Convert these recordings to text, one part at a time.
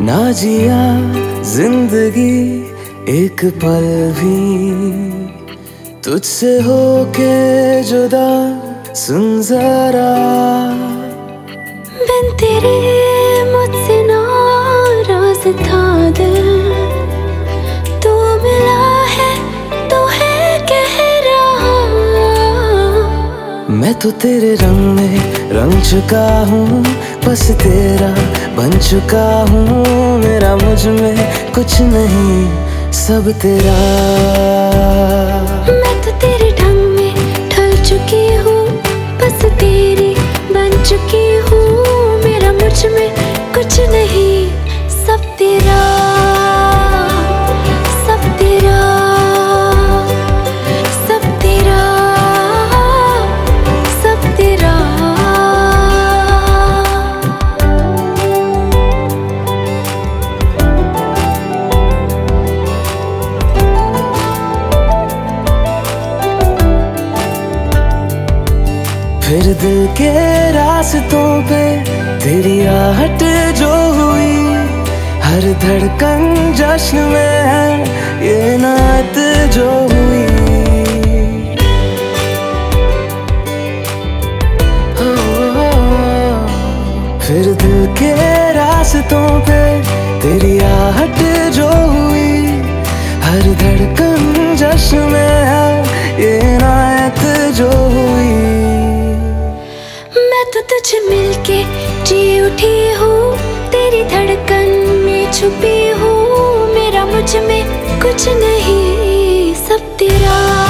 ना जिया ज़िंदगी एक पल भी। तुझसे होके जुदा सुन जरा। बिन तेरे मुझसे नाराज़ था दिल। तू मिला है तो है कह रहा। मैं तो तेरे रंग में रंग चुका हूँ बस तेरा बन चुका हूँ मेरा मुझमें कुछ नहीं, सब तेरा। मैं तो तेरे ढंग में ढल चुकी हूँ, बस तेरी बन चुकी हूँ, मेरा मुझमें फिर दिल के रास्तों पे तेरी आहट जो हुई, हर धड़कन जश्न में है ये नात जो हुई। फिर दिल के रास्तों पे तेरी आहट जो हुई, हर धड़कन तुझे मिलके जी उठी हूँ, तेरी धड़कन में छुपी हूँ, मेरा मुझमें कुछ नहीं, सब तेरा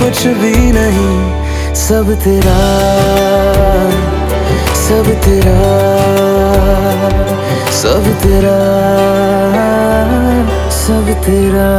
कुछ भी नहीं। सब तेरा सब तेरा सब तेरा सब तेरा।